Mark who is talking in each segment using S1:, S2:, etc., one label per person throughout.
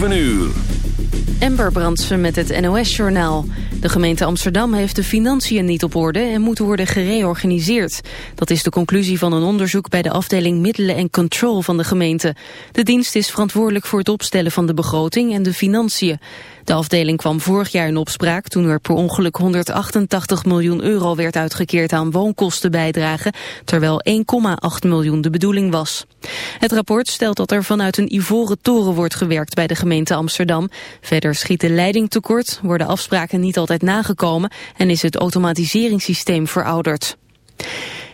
S1: 7 uur.
S2: Ember Brandsen met het NOS-journaal. De gemeente Amsterdam heeft de financiën niet op orde en moet worden gereorganiseerd. Dat is de conclusie van een onderzoek bij de afdeling Middelen en Control van de gemeente. De dienst is verantwoordelijk voor het opstellen van de begroting en de financiën. De afdeling kwam vorig jaar in opspraak toen er per ongeluk 188 miljoen euro werd uitgekeerd aan woonkostenbijdragen, terwijl 1,8 miljoen de bedoeling was. Het rapport stelt dat er vanuit een ivoren toren wordt gewerkt bij de gemeente Amsterdam. Verder schiet de leiding tekort, worden afspraken niet altijd nagekomen en is het automatiseringssysteem verouderd.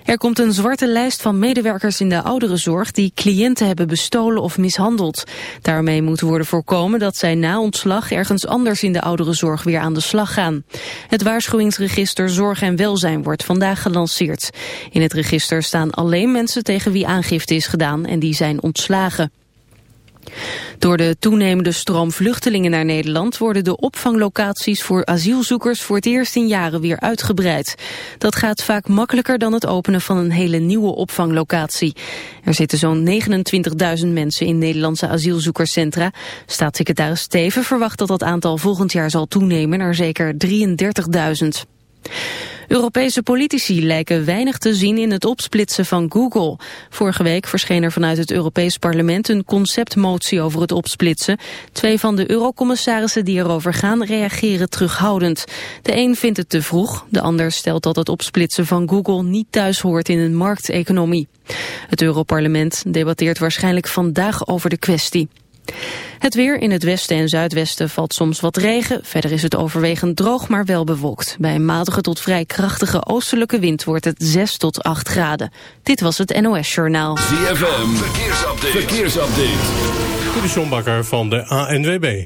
S2: Er komt een zwarte lijst van medewerkers in de ouderenzorg die cliënten hebben bestolen of mishandeld. Daarmee moet worden voorkomen dat zij na ontslag ergens anders in de ouderenzorg weer aan de slag gaan. Het waarschuwingsregister Zorg en Welzijn wordt vandaag gelanceerd. In het register staan alleen mensen tegen wie aangifte is gedaan en die zijn ontslagen. Door de toenemende stroom vluchtelingen naar Nederland worden de opvanglocaties voor asielzoekers voor het eerst in jaren weer uitgebreid. Dat gaat vaak makkelijker dan het openen van een hele nieuwe opvanglocatie. Er zitten zo'n 29.000 mensen in Nederlandse asielzoekerscentra. Staatssecretaris Steven verwacht dat dat aantal volgend jaar zal toenemen naar zeker 33.000. Europese politici lijken weinig te zien in het opsplitsen van Google. Vorige week verscheen er vanuit het Europees Parlement een conceptmotie over het opsplitsen. Twee van de eurocommissarissen die erover gaan reageren terughoudend. De een vindt het te vroeg, de ander stelt dat het opsplitsen van Google niet thuis hoort in een markteconomie. Het Europarlement debatteert waarschijnlijk vandaag over de kwestie. Het weer in het westen en zuidwesten valt soms wat regen. Verder is het overwegend droog, maar wel bewolkt. Bij een matige tot vrij krachtige oostelijke wind wordt het 6 tot 8 graden. Dit was het NOS Journaal.
S1: ZFM, verkeersupdate. verkeersupdate.
S3: De van de ANWB.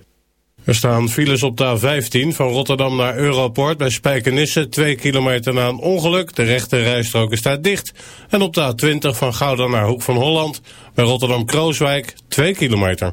S3: Er staan files op de A15 van Rotterdam naar Europort bij Spijkenisse... 2 kilometer na een ongeluk. De rechte rijstrook is daar dicht. En op de A20 van Gouda naar Hoek van Holland... bij Rotterdam-Krooswijk 2 kilometer.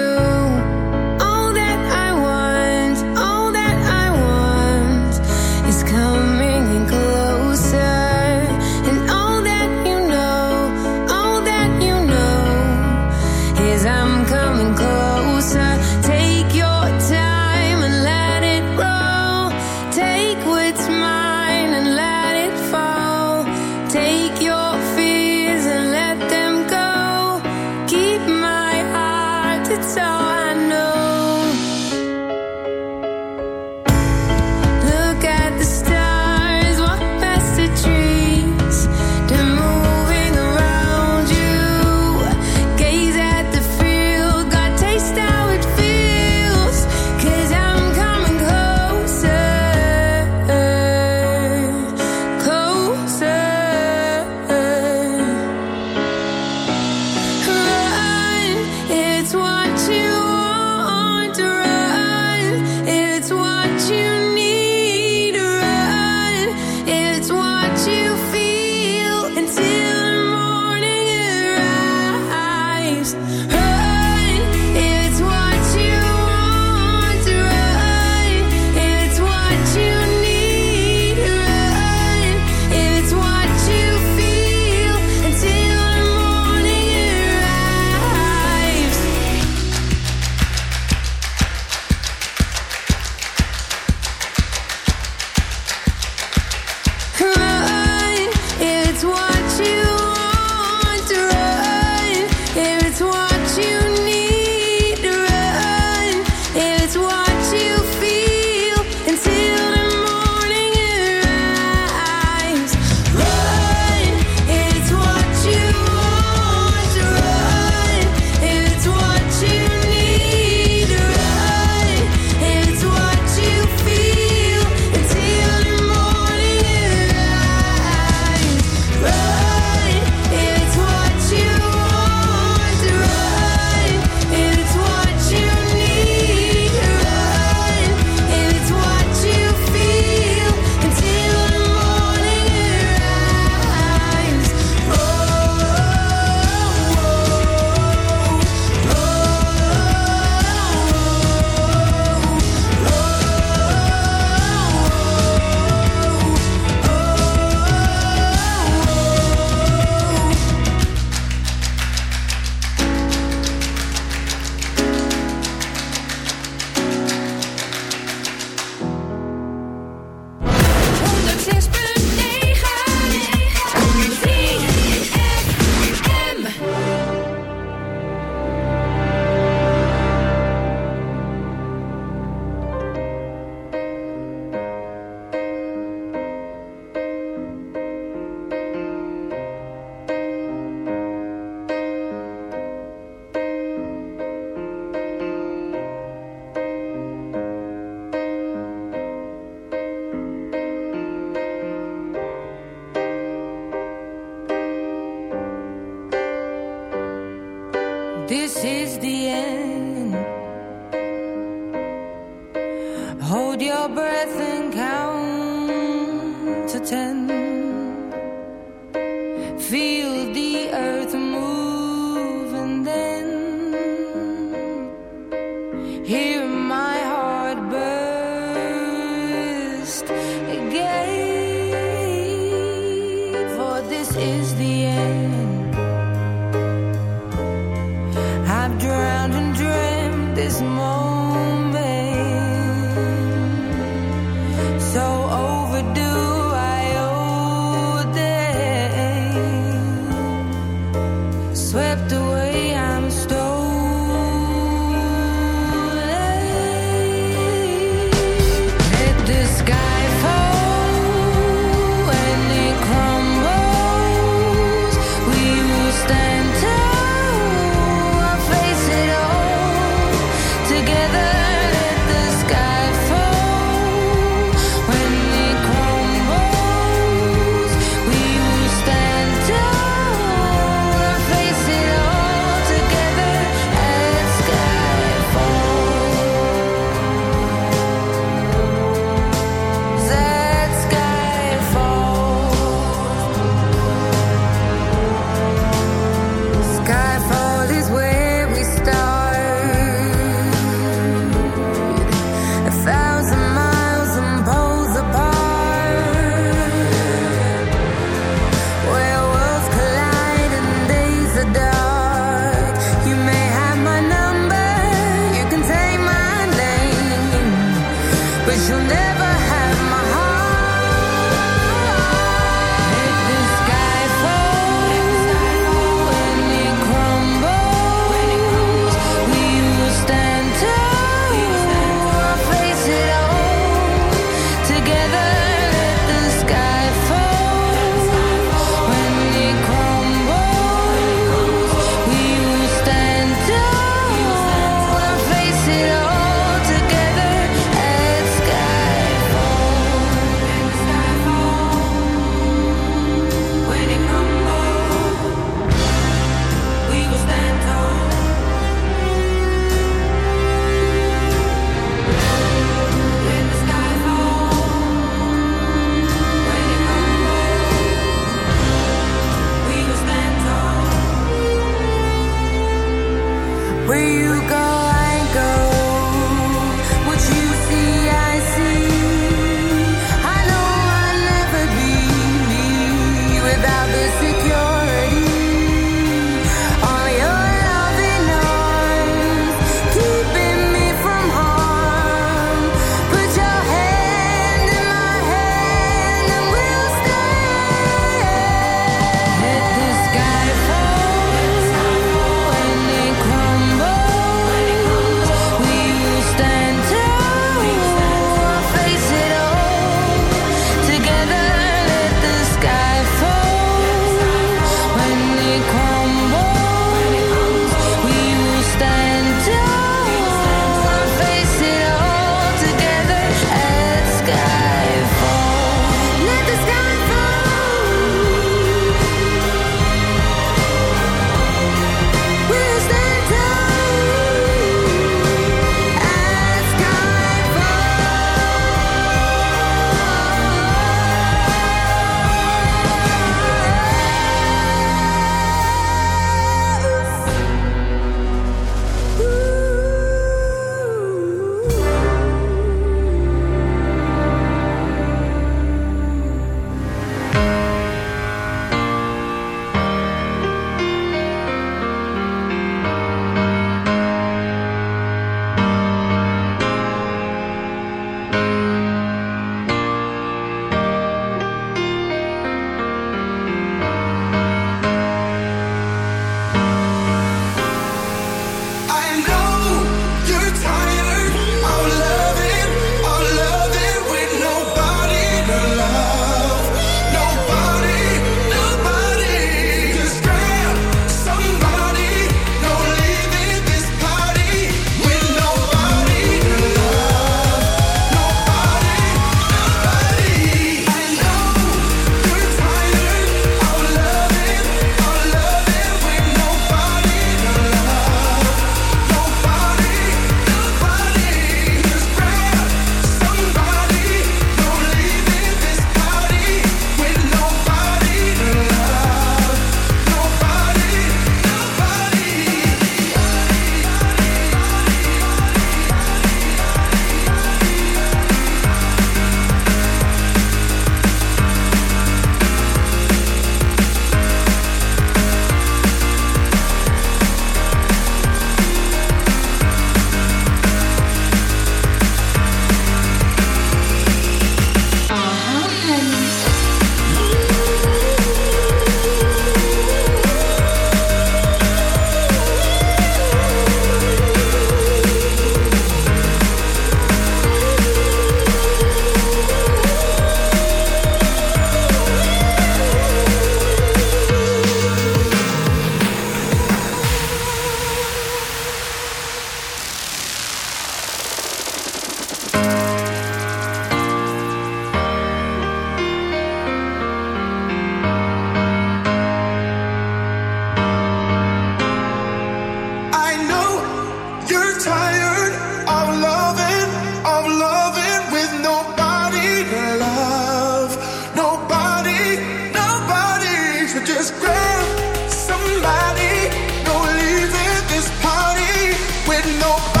S4: with nobody.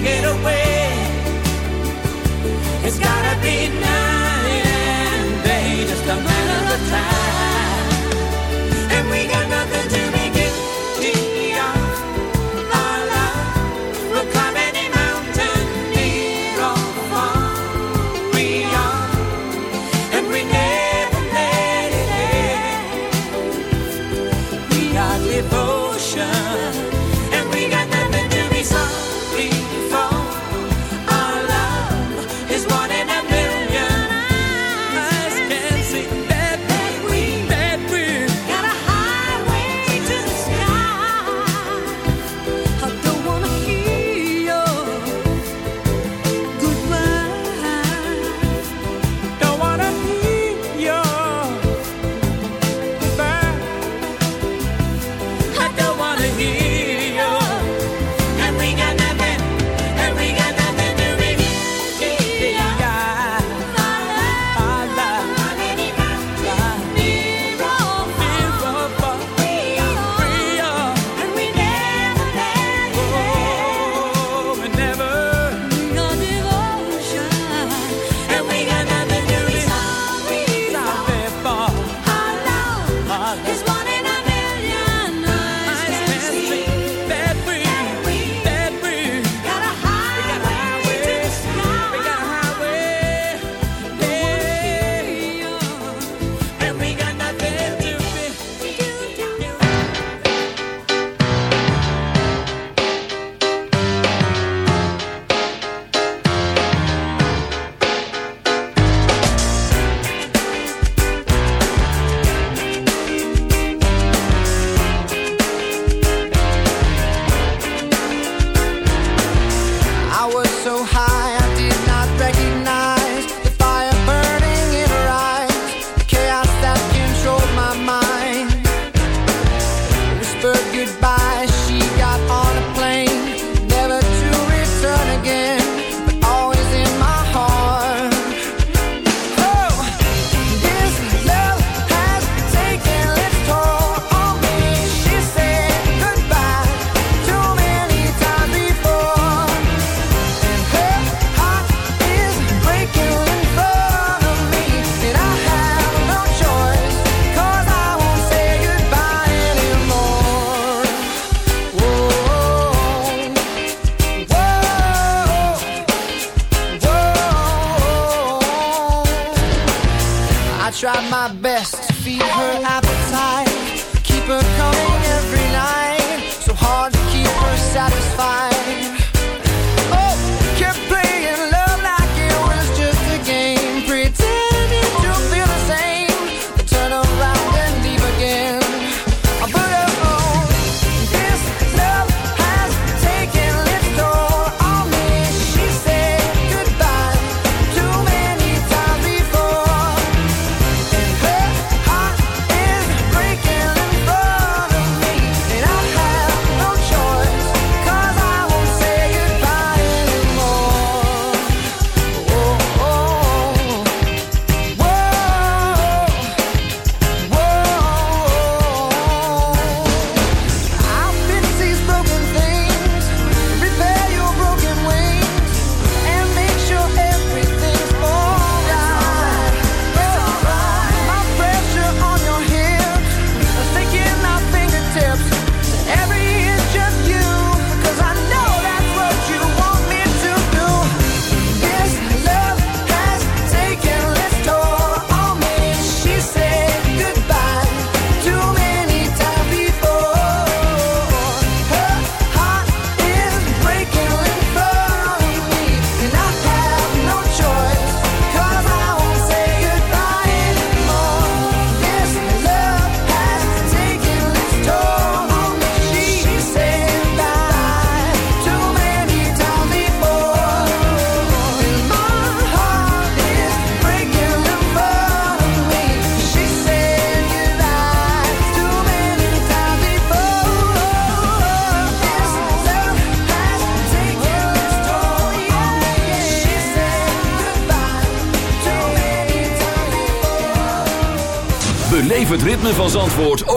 S4: Take
S5: it
S6: away. It's gotta be night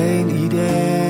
S7: 给你一点。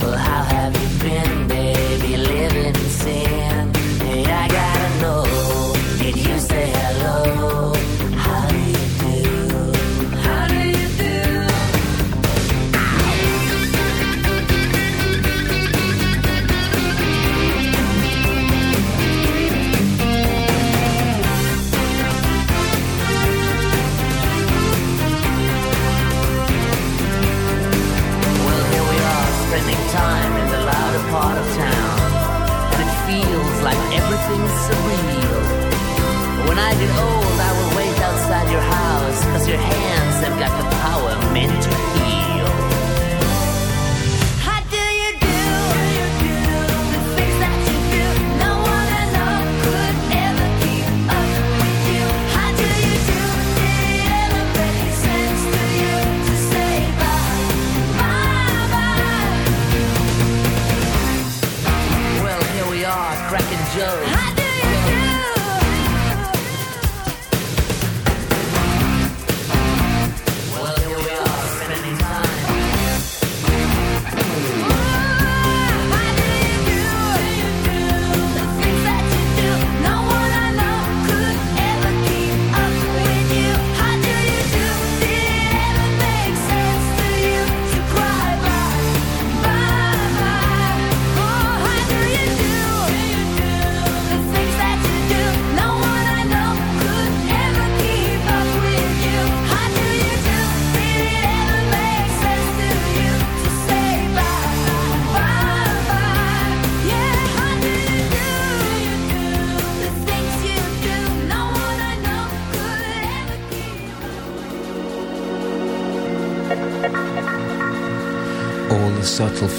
S7: Well, how have you been, baby? Living in sin. Hey, I gotta know. Did you say I get old, I will wait outside your house, cause your hands have got the power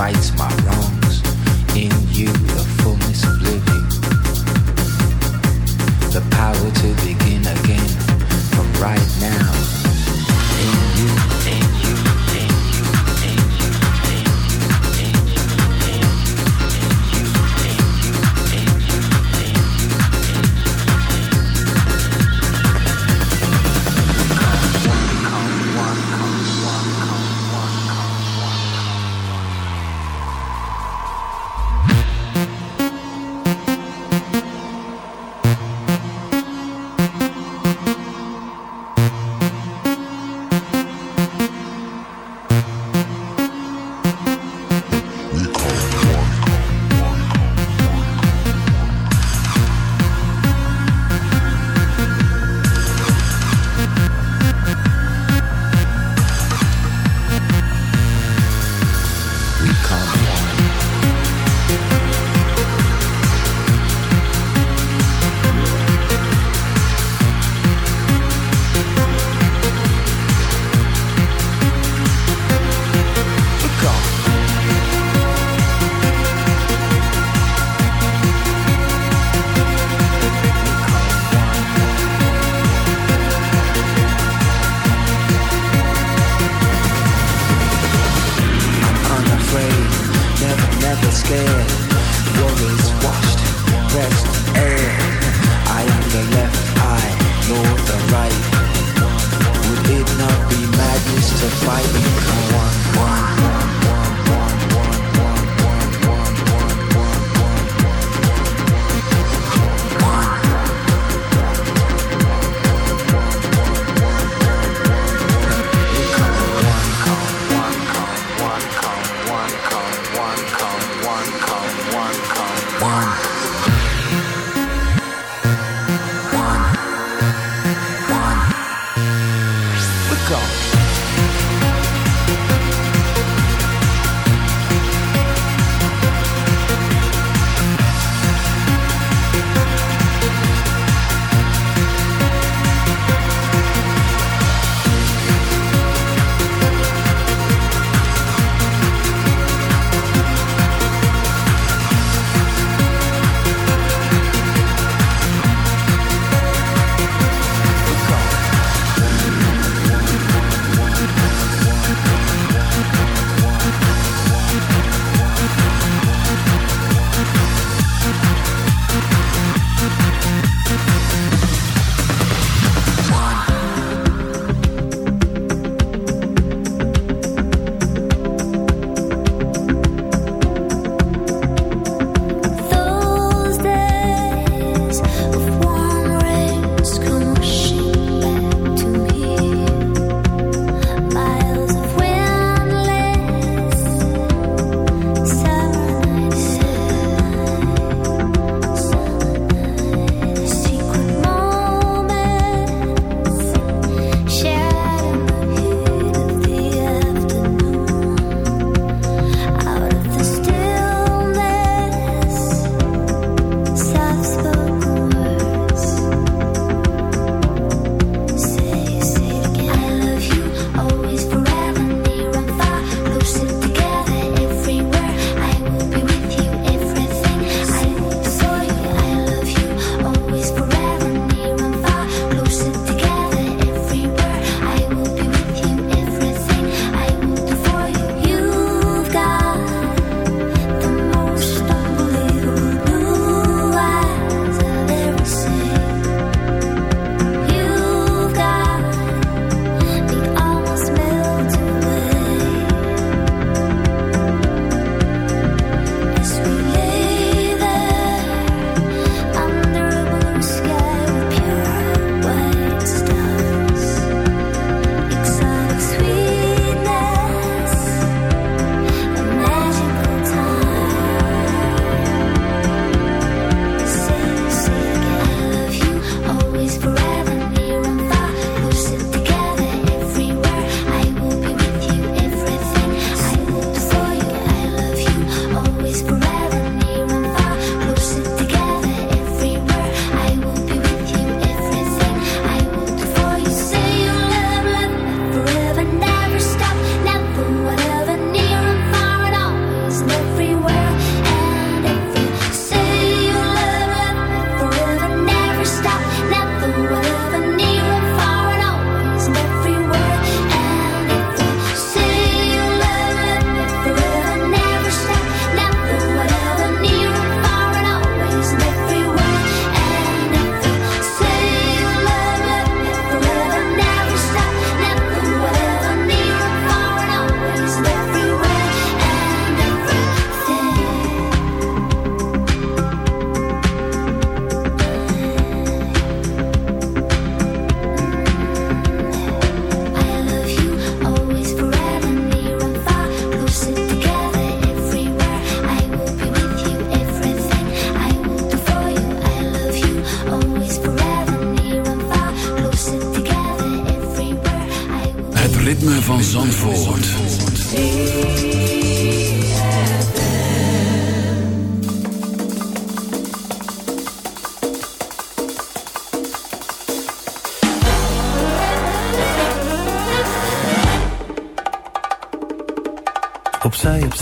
S8: lights, my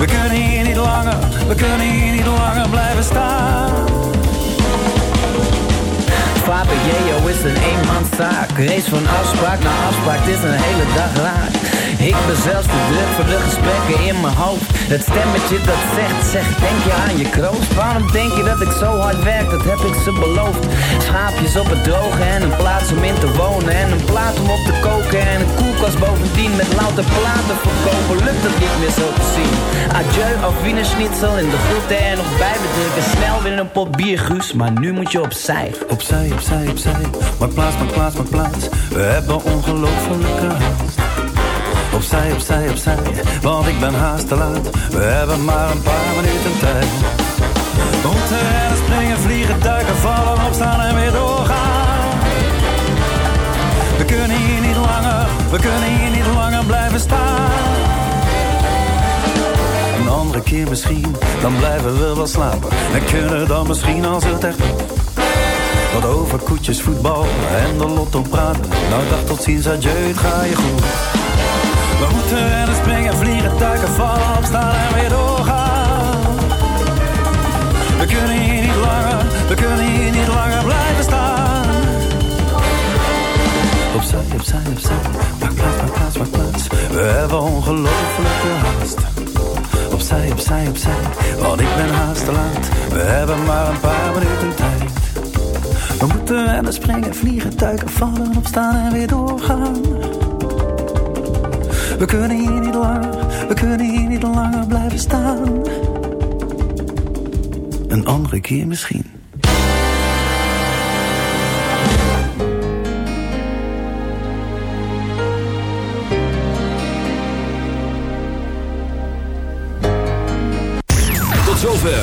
S9: We kunnen hier niet langer, we kunnen hier niet langer blijven staan.
S10: Papa Jeo is een eenmanszaak. Race van afspraak naar afspraak, het is een hele dag raak. Ik ben zelfs te druk voor de gesprekken in mijn hoofd. Het stemmetje dat zegt, zegt, denk je aan je kroost? Waarom denk je dat ik zo hard werk, dat heb ik ze beloofd. Schaapjes op het droge en een plaats om in te wonen. En een plaat om op te koken en een koelkast bovendien. Met louter platen verkopen, Adieu, auf Wiener Schnitzel in de groeten en nog bij me drinken. Snel weer een pot bier, Guus, maar nu moet je opzij.
S9: Opzij, opzij, opzij, maak plaats, maak plaats, maak plaats. We hebben ongelofelijke haast. Opzij, opzij, opzij, want ik ben haast te laat. We hebben maar een paar minuten tijd. We moeten rennen, springen, vliegen, duiken, vallen, opstaan en weer doorgaan. We kunnen hier niet langer, we kunnen hier niet langer blijven staan. Een keer misschien, dan blijven we wel slapen. En kunnen dan misschien als het echt. Wat over koetjes, voetbal en de lotto praten. Nou dag tot ziens, adieu, het ga je goed. We moeten rennen, springen, vliegen, duiken, vallen, opstaan en weer doorgaan. We kunnen hier niet langer, we kunnen hier niet langer blijven staan. Opzij, opzij, opzij, maak plaats, maak plaats, maak plaats. We hebben ongelofelijke haast. Opzij, opzij, opzij, want ik ben haast te laat. We hebben maar een paar minuten tijd. We moeten rennen, springen, vliegen, duiken, vallen, opstaan en weer doorgaan. We kunnen hier niet langer, we kunnen hier niet langer blijven staan. Een andere keer misschien.